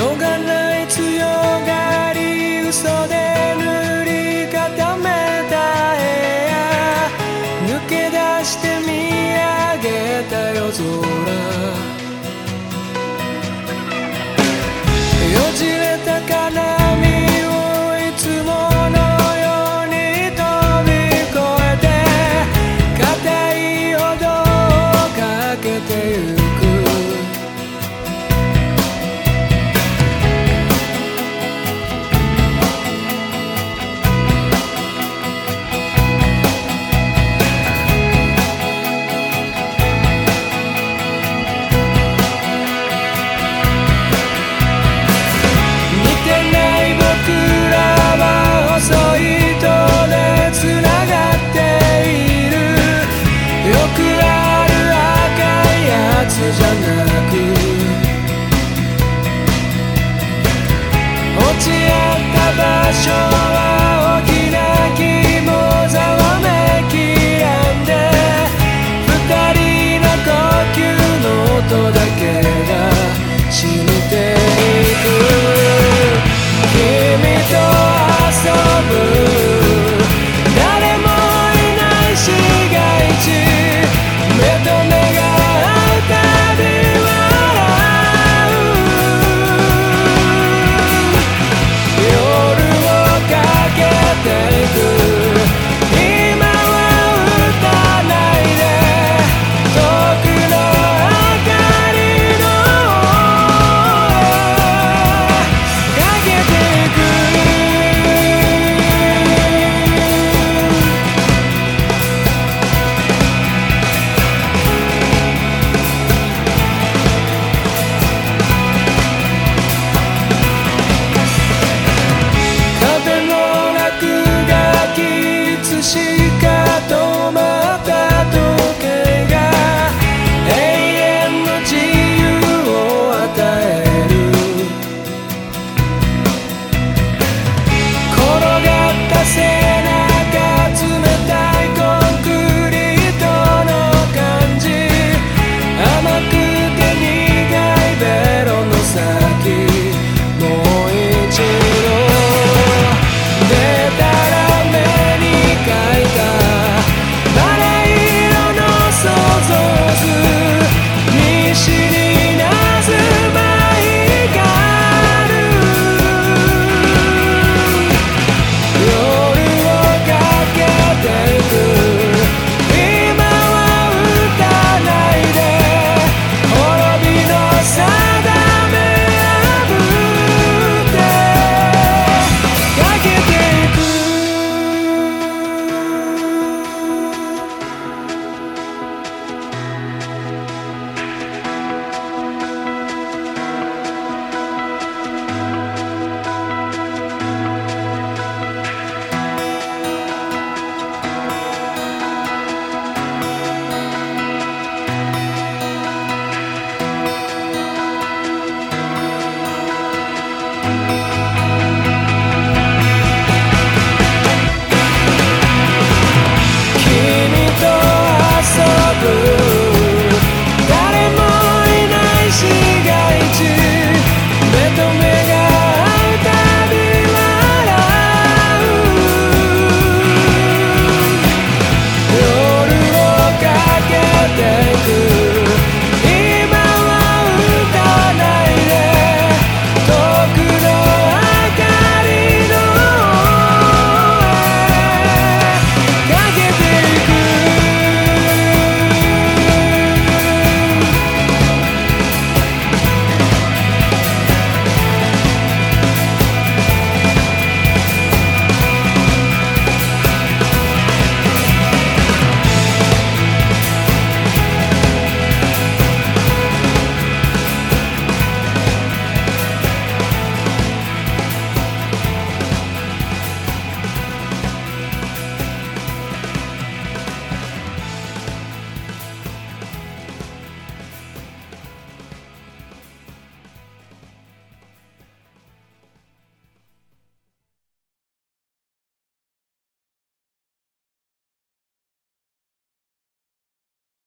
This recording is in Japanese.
後がない強がり嘘で塗り固めた部屋。抜け出して見上げた夜空。よじれた金網ち合った場所は